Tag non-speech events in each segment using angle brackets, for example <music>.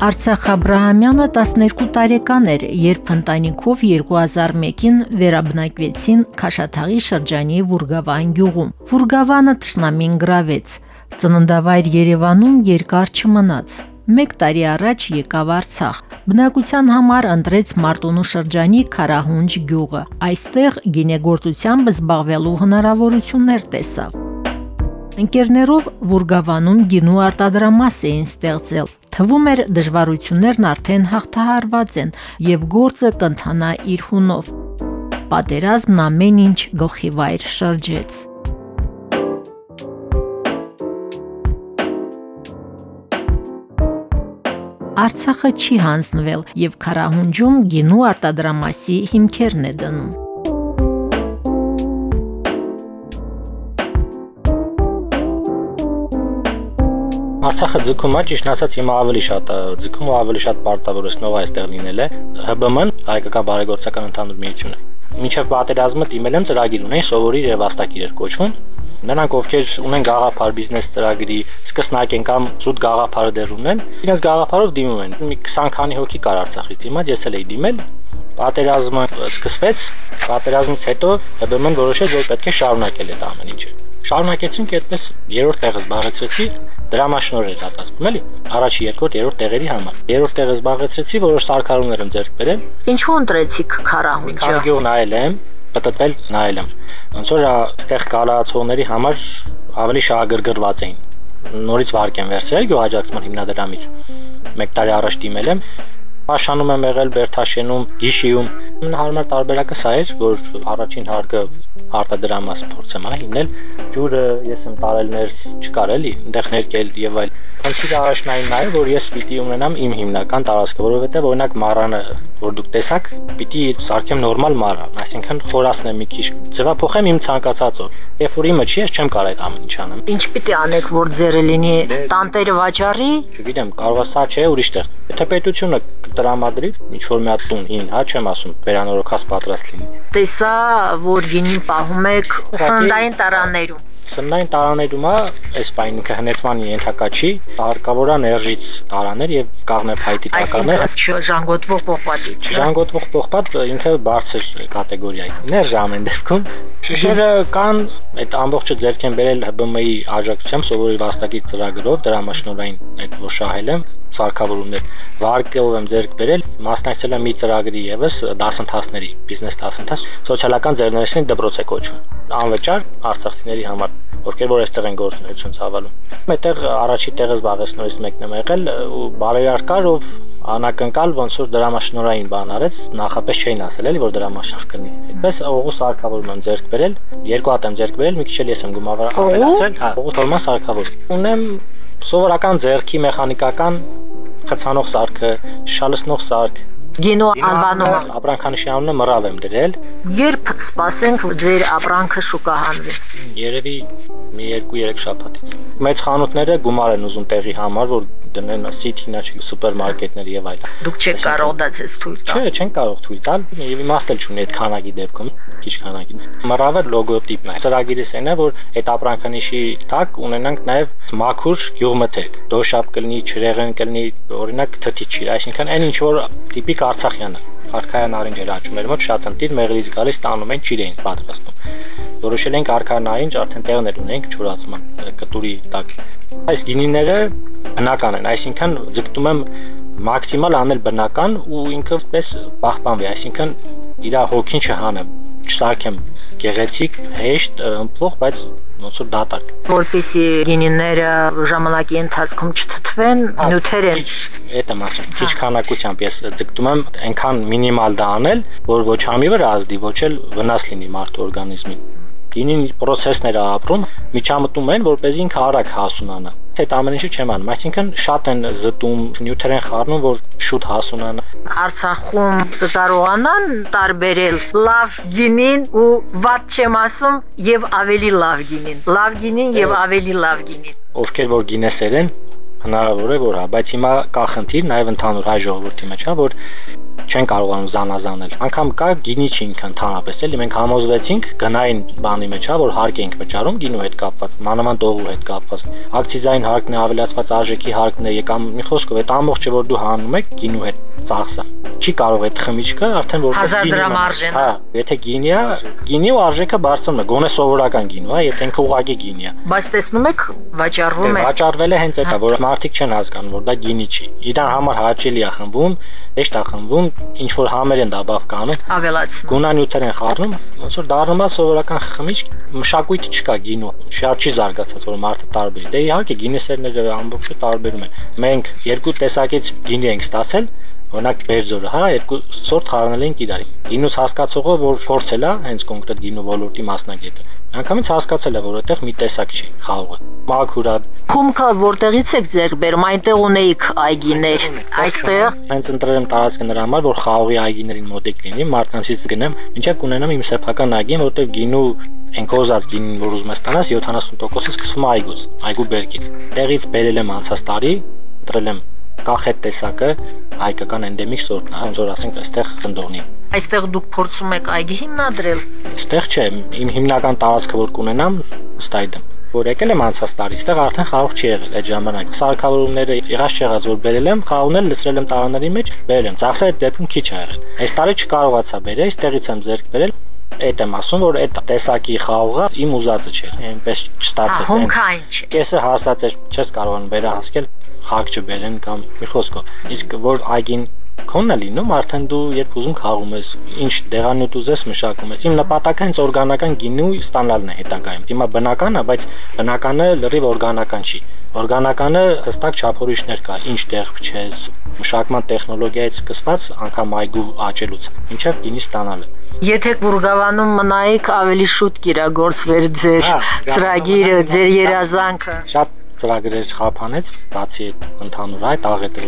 Արցախ Աբրահամյանը 12 տարեկան էր, երբ ընտանիքով 2001-ին վերաբնակվեցին Քաշաթաղի շրջանի Վուրգավան գյուղում։ Վուրգավանը ճշնամին գրավեց։ Ծննդավայր Երևանում երկար չմնաց։ 1 տարի առաջ եկավ Արցախ։ Բնակության համար ընտրեց Մարտունու շրջանի Խարահունջ գյուղը։ Այստեղ գինեգործությամբ զբաղվելու հնարավորություններ տեսավ։ Ընկերներով Վուրգավանում գինու արտադրամաս էին ստեղծել Թվում էր դժվարություններն արդեն հաղթահարված են եւ գործը կընթանա իր հունով։ Պատերազմն ամեն ինչ գլխի վայր շրջեց։ Արցախը չի հանձնվել եւ Խարահունջում գինու արտադրամասի հիմքերն է դնում։ Արցախը ձգում է, ճիշտ ասած, հիմա ավելի շատ ձգում ու ավելի շատ պարտավորեցնող այստեղ լինել է ՀԲՄ-ն, հայկական բարեգործական ընդհանուր միությունը։ Մինչև պատերազմը դիմել եմ ծրագիր ունեին, սովորի եւ վաստակիր էր կոչվում։ Նրանք ովքեր ունեն գաղափար բիզնես ծրագրի, սկսնակ են կամ զուտ գաղափարը դեռ ունեն, իրենց գաղափարով դիմում են։ Մի 20 քանի հոգի կար Արցախից դիմաց, ես էլ էի դիմել, պատերազմը սկսվեց, պատերազմից հետո ՀԲՄ-ն որոշեց, որ պետք է շարունակել այդ ամեն ինչը։ Շարունակեցինք այդպես երրորդ տեղը զբաղեցրեցի, դրամաշնոր էր դատացվում, էլի։ Առաջի, երկրորդ, երրորդ տեղերի համար։ Երրորդ տեղը զբաղեցրեցի, որոշ սարքարումներ եմ ձեռք բերել։ Ինչու ընտրեցիք Խարահունջը։ Քարգյուղ նայել եմ, պատտվել նայել եմ։ Ոնց որ այստեղ կալացողների համար ավելի շահագրգռված էին նորից վարկ են վերցրել գյուղաճակցման հիմնադրամից։ 1 տարի առաջ դիմել եմ Աշանում եմ եղել Բերթաշենում, Գիշիում։ Հարմար տարբերակը սա էր, որ առաջին հարկը արտադրամաս փորձեմ հա հիմնել։ Ջուրը ես եմ տարել ներս չկար էլի, այնտեղ ներկել եւ այլ։ Խնդիրը առաջնային նա է, որ ես պիտի ունենամ իմ հիմնական տարածքը, որովհետեւ օրինակ մարանը, որ դուք տեսաք, պիտի սարքեմ նորմալ մարան, այսինքն խորացնեմ մի քիչ, ձևափոխեմ իմ ցանկացածով։ Երբ որ իմը չի, ես չեմ կարող այդ ամեն ինչ անեմ։ Ինչ պիտի անեք, որ ձերը լինի տանտերը վաճառի։ Չգիտեմ, կարող է սա չէ ուրիշտեղ։ Եթե պետությունը տրամադրի ինչ որ մի հատ տուն, ին, հա չեմ ասում, վերանորոգած պատրաստ լինի։ Տեսա, որ գինին պահում եք սննդային տարաներում Սննդային տարաներում է այս պայնիկը հնեցման ենթակա չի, հարկավոր է ներժից տարաներ եւ կաղնեփայտի տականներ։ Այսինքն ժանգոտվող պողպատի, չէ՞։ Ժանգոտվող պողպատ ինքը բարձր կատեգորիայի։ Ներժ ամեն դեպքում Շիշերը կան այդ ամբողջը ձեռք են բերել ՀԲՄ-ի աջակցությամբ սովորի վաստակի ծրագրով դրամաշնորային այդ որ շահել եմ սարքավորումներ վարկելով եմ ձեռք բերել մասնակցել եմ մի ծրագրի եւս դասընթացների բիզնես դասընթաց սոցիալական ձեռներեցին դպրոց է կոչվում անվճար արցախցիների համար ովքեր որ այստեղ են գործունեություն ցավալում այդտեղ առաջի տեղը զբաղեցնողից մեկն եմ եղել ու բարերար կար ով անակնկալ ոնց որ դրամաշնորային բան արեց, նախապես չէին ասել էլի որ դրամաշնոր կնի։ Այդպես Օղուս Սարգսավորում եմ ձեռք բերել, երկու հատ եմ ձեռք բերել, մի քիչ էլ ես եմ գումարը ավելացրել, հա, Օղուս Թորման Սարգսավոր։ Ունեմ սովորական ձեռքի մեխանիկական խցանող սարքը, շալսնող սարք, Գինո անվանումը ապրանքանշի անունը մռավ եմ դրել։ Երբ սպասենք ձեր ապրանքը շուկահանվի։ Երևի մի 2-3 շաբաթից։ Մեծ խանութները գումար են ուզում տեղի համար, որ դնեն սիթինա չի սուպերմարկետներ եւ այլն։ Դուք չեք կարող դա ցես թույլ տալ։ Չէ, չեն կարող թույլ տալ եւ իմաստ էլ չունի այդ քանակի դեպքում, քիչ քանակի։ Մռավը լոգոտիպն է։ Ծրագիրս այն է, որ այդ ապրանքանիշի տակ ունենանք նաեւ մաքուր գյուղմթերք։ Դոշապ կլինի, չրեղեն կլինի, օրինակ թթիչի, այսինքն այն ինչ որ տիպիկ արցախյան է։ Արքայան արինջ էր աճում մեր մոտ շատ ընտիր մեղրից գալիս տանում են ճիր էին պատրաստում։ Որոշել ենք արքան արինջ արդեն տեղներ ունենք չորացման կտուրի տակ։ Այս գինիները բնական են, այսինքն ձգտում եմ մաքսիմալ անել բնական ու ինքը պես պահպանվի, այսինքն իր հոգին չհանեմ, չսարքեմ գեղեցիկ, հեշտ, ըմպվող, բայց ոնց որ դատարկ։ Որպեսի գինիները ժամանակի ընթացքում չթթվեն, նյութեր են։ Այդ եմ ասում, քիչ քանակությամբ ես ձգտում եմ այնքան մինիմալ դա անել, որ ոչ համի վրա ազդի, ոչ էլ վնաս լինի մարդու օրգանիզմին։ Գինին process-ներ է ապրում, միջամտում են, որպեսզի ինքը արագ հասունանա։ Այդ ամեն ինչը չեմ անում, այսինքն շատ են զտում, նյութեր են խառնում, որ շուտ հասունանա։ Արցախում կկարողանան տարբերել լավ գինին ու վատ չեմ ասում եւ ավելի լավ գինին։ Լավ գինին եւ ավելի լավ գինին։ Ովքեր որ գինեսեր են, հնարավոր է որ հա, բայց հիմա կա խնդիր նաև ընդհանուր հայ ժողովրդի մեջ, հա, որ չեն կարողանում զանազանել։ Անկամ կա գինի չի ինքը ընդհանրապես էլի մենք համոզվեցինք գնային բանի մեջ, հա, որ հարկ ենք վճարում գինու հետ կապված, մանավանդ օղու հետ կապված։ Ակցիզային հարկն է, ավելացված արժեքի հարկն է, եկամ մի խոսքով այդ ամբողջը որ դու հանում եք գինու հետ ծախսը։ Չի կարող այդ խմիչքը արդեն որ 1000 դրամ արժեն։ Հա, եթե գինի է, գինի ու արժեքը բարձրանում է, գոնե սովորական գինու, հա, եթե ինքը ուղակի գինի է։ Բայց տեսնում եք, վաճառվում է։ Վաճառվել է հենց այդ, որ մարդիկ չեն հասկանում, որ դա գինի չի։ Իրան համար հաճելի է խմբում, հեշտ է խմբում, ինչ որ համեր են դա բավ կանում, ավելացնում։ Գունանյութեր են խառնում, ոնց որ դառնում է սովորական խմիչք, մշակույթը չկա գինու, շատ չի զարգացած, որ մարդը տարբերի։ Դե իհարկե գինեսերները ամբողջը տարբերում են։ Մենք երկու տեսակից գինի ենք ստացել, Օրինակ Բերձորը, հա, երկու սորտ խառնել ենք իրար։ Գինուց հասկացողը, որ փորձել է, հենց կոնկրետ գինու ոլորտի մասնագետը, Անկամից հասկացել է, որ այդտեղ մի տեսակ չի խաղողը։ Մաքուր է։ Փումքը որտեղից եք ձեր բերում, այնտեղ ունեիք այգիներ։ Այստեղ հենց ընտրել եմ տարածքը նրա համար, որ խաղողի այգիներին մոտիկ լինի, մարդկանցից գնեմ, ինչեւ կունենամ իմ սեփական այգին, որտեղ գինու այն կոզած գինին, որ ուզում ես ստանաս, 70%-ը սկսվում է այգուց, այգու բերքից։ Տեղից բերել եմ անցած տարի, ընտրել եմ կախետ տեսակը հայկական էնդեմիկ սորտն է, ոնց որ ասենք այստեղ խնդողնի։ Այստեղ դուք փորձում եք այգի հիմնադրել։ Այստեղ չէ, իմ հիմնական տարածքը որ կունենամ, ըստ այդմ որ եկել եմ անցած տարի, այստեղ արդեն խաղող չի եղել այդ ժամանակ։ Սարքավորումները եղած չեղած որ բերել եմ, խաղողներ լցրել եմ տարաների մեջ, բերել եմ։ Ծախսը այդ դեպքում քիչ ա եղել։ Այս տարի չկարողացա բերել, այստեղից եմ ձեռք բերել, այդ եմ ասում, որ այդ տեսակի խաղողը իմ ուզածը չէ, այնպես չստացվեց։ Հոնքային չէ։ Կեսը հասած էր, չես կարողանում վերահասկել խաղ չբերեն կամ մի խոսքով։ Իսկ որ այգին քոնն է լինում, արդեն դու երբ ուզում խաղում ես, ինչ դեղանյութ ուզես մշակում ես։ Իմ նպատակը հենց օրգանական գինու ստանալն է հետագայում։ Դիմա բնական է, բայց բնականը լրիվ օրգանական չի։ Օրգանականը հստակ չափորոշիչներ կա, ինչ տեղ փչես, մշակման տեխնոլոգիայից սկսված անգամ այգու աճելուց, ինչև գինի ստանալը։ Եթե Գուրգավանում մնայիք ավելի շուտ կիրագործվեր ձեր հա, ծրագիրը, ձեր երազանքը։ Շատ ծրագրեր խափանեց, բացի այդ ընդհանուր այդ աղետը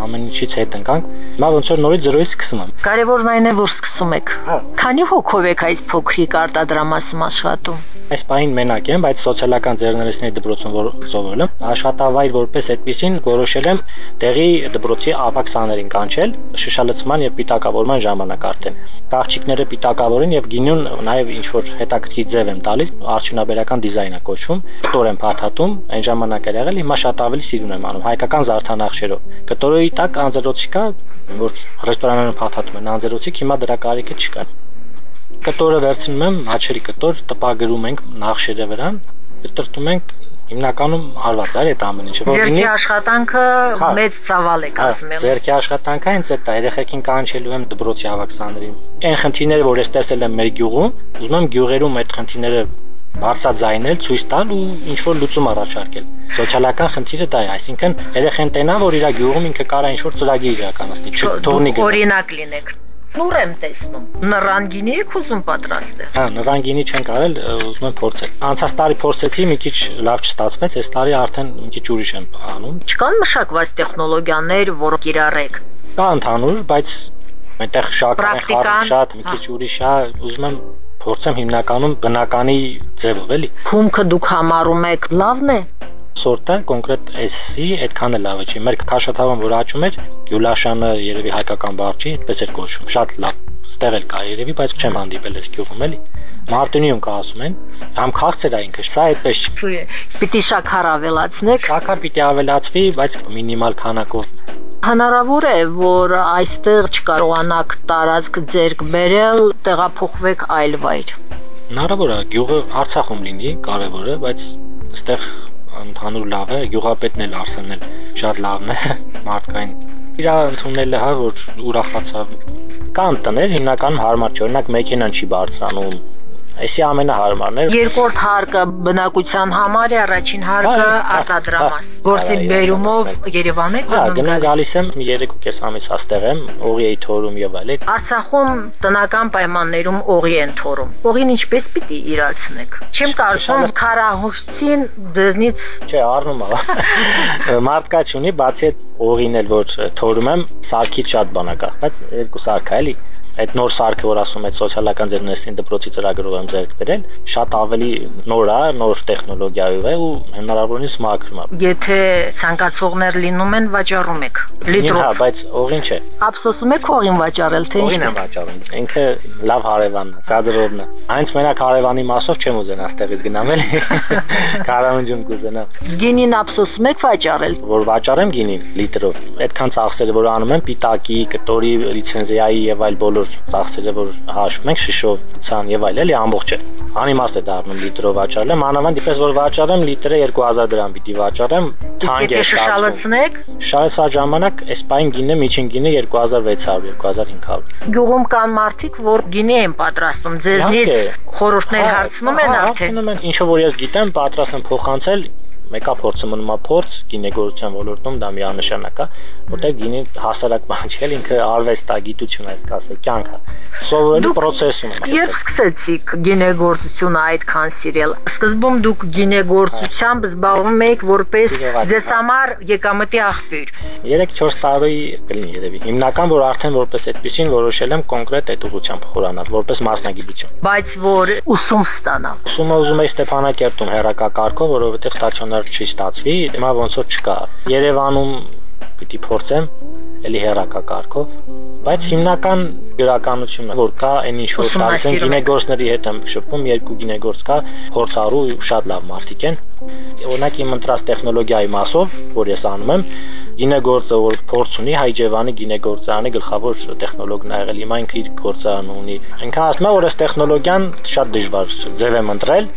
ամեն ինչից հետ ընկանք։ Հիմա ոնց որ նորից զրոյից սկսում եմ։ Կարևորն այն է, որ սկսում եք։ Հա։ Քանի հոգով եք այս փոքրիկ արտադրամասում աշխատում։ Այս պահին մենակ եմ, բայց սոցիալական ձեռներեցների դպրոցում որ զոհվել եմ, աշխատավայր որպես այդպեսին որոշել եմ տեղի դպրոցի ավակ սաներին կանչել շշալցման եւ պիտակավորման ժամանակ արդեն։ Աղջիկները պիտակավորեն եւ գինյուն նաեւ ինչ որ հետաքրքիր ձև եմ տալիս, արդյունաբերական դիզայն է կոչվում, տոր եմ փաթաթում, այն ժամանակ էր եղել, հիմա շատ ավելի սիրուն եմ անում հայկական զարդանախշերով։ Կտորոյի տակ անձրոցի կա, որ ռեստորաններում փաթաթում են անձրոցիկ, հիմա դրա կարիքը չկա կտորը վերցնում եմ, հաչերի կտոր, տպագրում ենք նախշերը վրան, տրտում ենք հիմնականում հարված է այդ ամեն ինչը որ Ձերքի աշխատանքը հա, մեծ ցավալ է կազմել։ Ձերքի աշխատանքը հենց այդ է, երեխեքին կանչելու եմ դպրոցի ավակսաներին։ Այն խնդիրները, որ ես տեսել եմ մեր գյուղում, ուզում եմ գյուղերում այդ խնդիրները բարձրաձայնել, ցույց տալ ու ինչ որ լուծում առաջարկել։ Սոցիալական խնդիրը դա է, այսինքն երեխեն տենա, որ իր գյուղում ինքը կարա ինչ որ ծրագիր իրականացնի, չթողնի գնա։ Օրինակ լինեք նուր եմ տեսնում։ Նռանգինի եք ուզում պատրաստել։ Հա, նռանգինի չեն կարել, ուզում եմ փորձել։ Անցած տարի փորձեցի, մի քիչ լավ չստացվեց, այս տարի արդեն մի քիչ ուրիշ եմ անում։ Չկան մշակված տեխնոլոգիաներ, որ կիրառեք։ Կա ընդհանուր, բայց այնտեղ խառն շատ մի քիչ ուրիշ է, ուզում եմ փորձեմ հիմնականում բնականի ձևով էլի։ Փումքը դուք համարում եք լավն է սորտը կոնկրետ էսի այդքանը լավը չի։ Մեր քաշաթավան որ աճում էր, Գյուլաշանը երևի հայկական բառ չի, այդպես էր կոչվում։ Շատ լավ։ Ստեղ էլ կա երևի, բայց չեմ հանդիպել այս գյուղում էլի։ Մարտունիում կա ասում են, համ քաղցր է ինքը, սա այդպես չի։ Պիտի շաքար ավելացնեք։ Շաքար պիտի ավելացվի, բայց մինիմալ քանակով Հնարավոր է, որ այստեղ չկարողանաք տարածք ձերկ բերել, տեղափոխվեք այլ վայր։ Հնարավոր է, գյուղը Արցախում լինի, կարևորը, բայց այստեղ ընդհանուր լավ է, գյուղապետն էլ Արսենն շատ լավն է, <laughs> մարդկային։ Իրա ընդունելը հա որ ուրախացավ։ Կան տներ հիմնականում հարմար չէ, օրինակ մեքենան չի բարձրանում Այսի ամենահարմարն էր։ Երկրորդ հարկը բնակության համար է, առաջին հարկը արտադրամաս։ Գործի բերումով Երևան եք Հա, գնում գալիս եմ 3.5 ամիս աստեղ եմ, օղի էի թորում եւ այլն։ Արցախում տնական պայմաններում օղի են թորում։ Օղին ինչպես պիտի իրացնեք։ Չեմ կարծում քարահուշցին դզնից Չէ, առնում ա։ Մարդկա չունի, բացի այդ օղին էլ որ թորում եմ, սարքից շատ բան կա, բայց երկու սարք է էլի այդ նոր սարքը, որ ասում եք սոցիալական ձեռնարկային դպրոցի ծրագրով եմ ձեռք բերել, շատ ավելի նոր է, նոր տեխնոլոգիայով է ու հնարավորինս մաքրում է։ Եթե ցանկացողներ լինում են, վաճառում եք Հա, լիտրով։ բայց օղին չէ։ Ափսոսում եք օղին վաճառել, թե Օղին եմ վաճառում։ Ինքը լավ հարևանն է, ծածրովն է։ Այնց մենակ հարևանի մասով չեմ ուզենա ստեղից գնամ էլի։ <laughs> Կարամջում կուզենամ։ Գինին ափսոսում եք վաճառել։ որ վաճառեմ գինին լիտրով։ Այդքան ծախսերը որ անում եմ պիտակի, կտորի, լիցենզիայի եւ այլ բոլոր ծախսերը որ հաշվում ենք շշով, ցան եւ այլ, էլի ամբողջը։ Անիմաստ է դառնում լիտրով վաճառել։ Մանավանդ իպես որ վաճառեմ լիտրը 2000 դրամ պիտի վաճառեմ, թանկ է Շարես ಆ ժամանակ այս պայն գինը միջին գինը 2600 2500 գյուղում կան մարդիկ, որ գինի են պատրաստում, ձեզնից խորհուրդներ Հա, հարցնում են հա, արդեն։ հարցնում են, ինչը որ ես գիտեմ, պատրաստ եմ փոխանցել մեկա փորձը մնում է փորձ գինեգործության ոլորտում դա միանշանակ է որտեղ գինի հասարակ բան չէ ինքը արվեստ է գիտություն է ասել կյանք է սովորելու process-ում Երբ սկսեցիք գինեգործությունը այդքան սիրել, սկզբում դուք գինեգործությամբ զբաղվում եք որպես ձեզ հա։ համար եկամտի աղբյուր։ 3-4 տարի կլինի երևի հիմնական որ արդեն որպես այդպեսին որոշել եմ կոնկրետ այդ ուղղությամբ խորանալ որպես մասնագիտություն Բայց որ ուսում ստանալ։ Ուսումը ուզում եի Ստեփանակերտում հերակակարգով, որովհետև ստացիոնար չի ստացվի, հիմա ոնց որ չկա։ Երևանում պիտի փորձեմ էլի հերակակարգով, բայց հիմնական գրականությունը որ կա, այն ինչ որ տալիս են գինեգործների հետ եմ շփվում, երկու գինեգործ կա, փորձառու ու շատ լավ մարդիկ են։ Օրինակ իմ ընտրած տեխնոլոգիայի մասով, որ ես անում եմ, գինեգործը որ փորձ ունի, Հայջևանի գինեգործարանի գլխավոր տեխնոլոգն ա եղել, հիմա ինքը իր գործարանը ունի։ Ինքը ասում է, որ այս տեխնոլոգիան շատ դժվար ձև եմ ընտրել,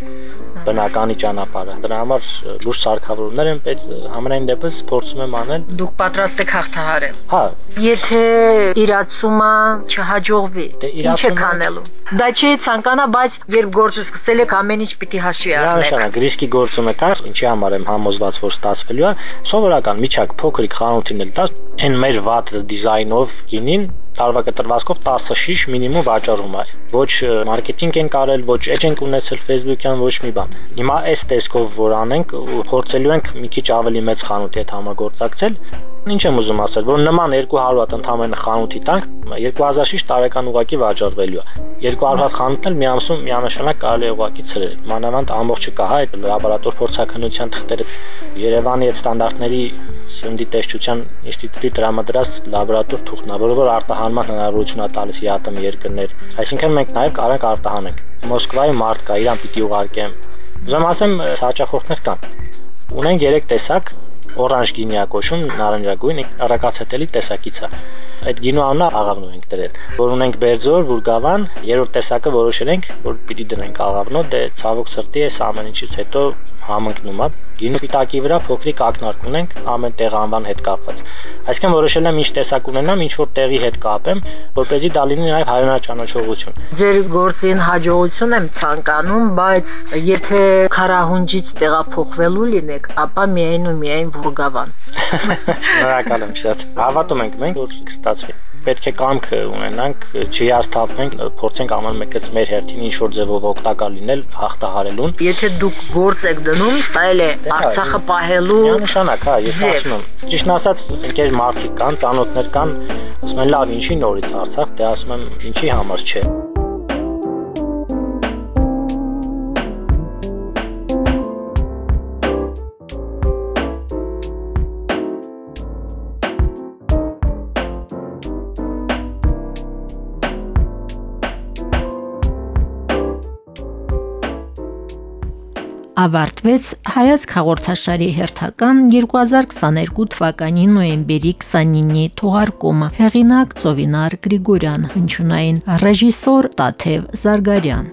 բնականի ճանապարհը։ Դրա համար լուրջ սարքավորումներ են, բայց համենայն դեպս փորձում եմ անել։ Դուք պատրաստ եք հաղթահարել։ Հա, Եթե իրացումը չհաջողվի, Դե ինչ եք անելու։ Դա չի ցանկանա, բայց երբ գործը սկսել եք, ամեն ինչ պիտի հաշվի առնեք։ Միանշանակ ռիսկի գործումը կա, ինչի համար եմ համոզված, որ ստացվելու է։ Սովորական միջակ փոքրիկ խանութին էլ տաս, այն մեր վատ դիզայնով գինին տարվա կտրվածքով 10 շիշ մինիմում վաճառում է։ Ոչ մարքեթինգ են կարել, ոչ էջ ենք ունեցել Facebook-յան, ոչ մի բան։ Հիմա այս տեսքով որ անենք, ու փորձելու ենք մի քիչ ավելի մեծ խանութի հետ համագործակցել, Ինչ եմ ուզում ասել, որ նման 200 հատ ընդհանրապես խանութի տանք 2000 շիշ տարեկան ուղակի վաճառվելու է։ 200 հատ խանութն էլ մի ամսում միանշանակ կարելի է ուղակի ցրել։ Մանավանդ ամբողջը կա այդ լաբորատոր փորձաքննության թղթերը Երևանի այդ ստանդարտների սննդի տեսչության ինստիտուտի տրամադրած լաբորատոր թուղթն է, որը որ արտահանման հնարավորություն է տալիս ԵԱՏՄ երկրներ։ Այսինքն մենք նաև կարող ենք արտահանենք։ Մոսկվայի մարդ կա, իրան պիտի ուղարկեմ։ Ուզում ասեմ, հաճախորդներ կան։ Ունենք 3 տեսակ օրանժ գինի է կոչում, նարնջագույն, առակացետելի տեսակից է։ Այդ գինու անունը աղավնո ենք դրել։ Որ ունենք Բերձոր, Վուրգավան, երրորդ տեսակը որոշել ենք, որ պիտի դնենք աղավնո, դե ցավոք սրտի էս ամեն ինչից հետո համընկնում է։ Գինու պիտակի վրա փոքրիկ ակնարկ ունենք ամեն տեղ անվան հետ կապված։ Այսինքն որոշել եմ ինչ տեսակ ունենամ, ինչ որ տեղի հետ կապեմ, որպեսզի դա լինի նաև հայրենաճանաչողություն։ Ձեր գործին հաջողություն եմ ցանկանում, բայց եթե քարահունջից տեղափոխվելու լինեք, ապա միայն ու միայն Վուրգավան։ Շնորհակալ եմ շատ։ Հավատում ենք մենք, որ կստացվի պետք է կամք ունենանք, չհիասթափվենք, փորձենք ամեն մեկս մեր հերթին ինչ որ ձևով օգտակար լինել հաղթահարելուն։ Եթե դուք գործ եք դնում, սա էլ է հա, Արցախը պահելու Միանշանակ, հա, ես ասում եմ։ Ճիշտն ասած, ընկեր մարդիկ կան, ծանոթներ կան, ասում են լավ, ինչի նորից Արցախ, դե ասում եմ, ինչի համար չէ։ ավարտվեց հայացք հաղորդաշարի հերթական 2022 թվականի նոյեմբերի 29-ի թողարկումը հեղինակ Ծովինար Գրիգորյան հնչյունային ռեժիսոր Տաթև Զարգարյան